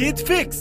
जीत fix.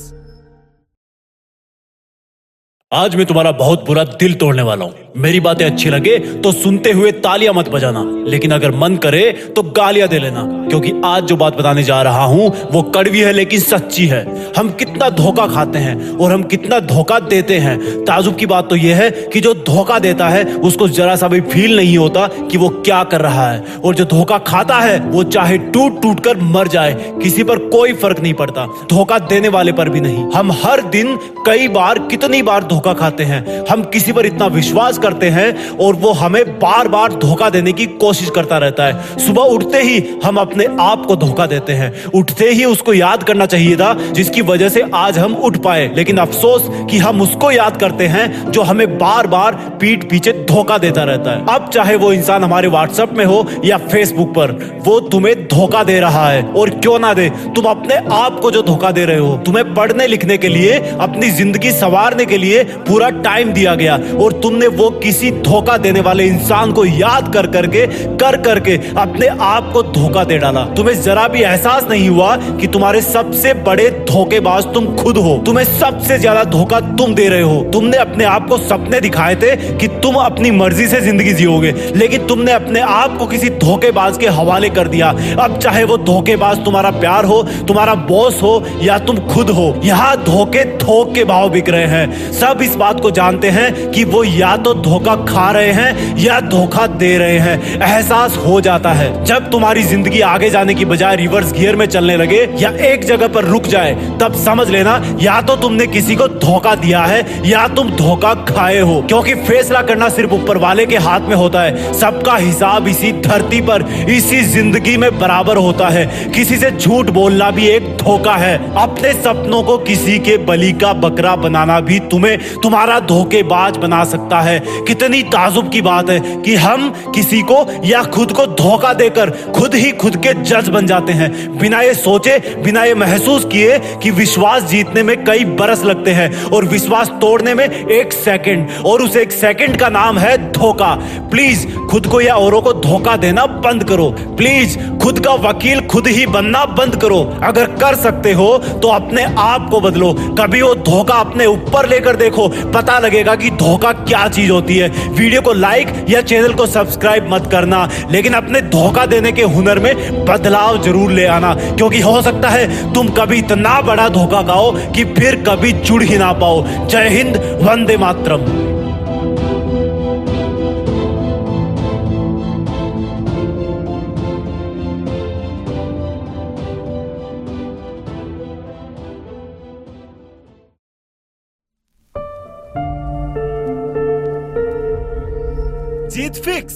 आज मैं तुम्हारा बहुत बुरा दिल तोड़ने वाला हूँ। मेरी बातें अच्छी लगे तो सुनते हुए तालियाँ मत बजाना। लेकिन अगर मन करे तो गालियाँ दे लेना, क्योंकि आज जो बात बताने जा रहा हूँ, वो कड़वी है लेकिन सच्ची है। हम कितना धोखा खाते हैं और हम कितना धोखा देते हैं। ताजुब की बात तो यह है कि जो धोखा देता है, उसको जरा सा भी फील नहीं होता कि वो क्या कर रहा है। और जो धोखा खाता है, वो चाहे टूट टूट कर मर जाए, किसी पर कोई फ़र्क नहीं पड़ता। धोखा देने वाले पर भी नहीं। हम हर दिन कई बार कितनी बार धोखा खाते हैं। हम किसी पर इतना विश्वास करते हैं और वो हमें बार बार धोखा देने की कोशिश करता रहता है। सुबह उठते ही हम अपने आप को धोखा देते हैं। उठते ही उसको याद करना चाहिए था, जिसकी वजह से आज हम उठ पाए। लेकिन अफसोस कि हम उसको याद करते हैं, जो हमें बार बार पीठ पीछे धोखा देता रहता है। अब चाहे वो इंसान हमारे व्हाट्सएप में हो या फेसबुक पर, वो तुम्हें धोखा दे रहा है। और क्यों ना दे? तुम अपने आप को जो धोखा दे रहे हो। तुम्हें पढ़ने लिखने के लिए, अपनी ज़िंदगी संवारने के लिए पूरा टाइम दिया गया। और तुमने वो किसी धोखा देने वाले इंसान को याद कर करके कर करके अपने आप को धोखा दे डाला। तुम्हें जरा भी एहसास नहीं हुआ कि तुम्हारे सबसे बड़े धोखेबाज तुम खुद हो। तुम्हें सबसे ज़्यादा धोखा तुम दे रहे हो। तुमने अपने आप को सपने दिखाए थे कि तुम अपनी मर्ज़ी से ज़िंदगी जियोगे, लेकिन तुमने अपने आप को किसी धोखेबाज के हवाले कर दिया। अब चाहे वो धोखेबाज तुम्हारा प्यार हो, तुम्हारा बॉस हो, या तुम खुद हो, यहाँ धोखे थोक के भाव बिक रहे हैं। सब इस बात को जानते हैं कि वो या तो धोखा खा रहे हैं या धोखा दे रहे हैं? एहसास हो जाता है। जब तुम्हारी ज़िंदगी आगे जाने की बजाय रिवर्स गियर में चलने लगे या एक जगह पर रुक जाए, तब समझ लेना, या तो तुमने किसी को धोखा दिया है, या तुम धोखा खाए हो। क्योंकि फैसला करना सिर्फ़ ऊपर वाले के हाथ में होता है। सबका हिसाब इसी धरती पर, इसी ज़िंदगी में बराबर होता है। किसी से झूठ बोलना भी एक धोखा है। अपने सपनों को किसी के बलि का बकरा बनाना भी तुम्हें तुम्हारा धोखेबाज बना सकता है। कितनी ताजुब की बात है कि हम किसी को या खुद को धोखा देकर खुद ही खुद के जज बन जाते हैं। बिना ये सोचे, बिना ये महसूस किए कि विश्वास जीतने में कई बरस लगते हैं और विश्वास तोड़ने में एक सेकंड और उस एक सेकंड का नाम है धोखा। प्लीज़, खुद को या औरों को धोखा देना बंद करो। प्लीज़, खुद का वकील खुद ही बनना बंद करो। अगर कर सकते हो तो अपने आप को बदलो। कभी वो धोखा अपने ऊपर लेकर देखो, पता लगेगा कि धोखा क्या चीज़ होती है। वीडियो को लाइक या चैनल को सब्सक्राइब मत करना, लेकिन अपने धोखा देने के हुनर में बदलाव ज़रूर ले आना, क्योंकि हो सकता है तुम कभी इतना बड़ा धोखा गाओ कि फिर कभी जुड़ ही ना पाओ। जय हिंद, वंदे मातरम। जीत फिक्स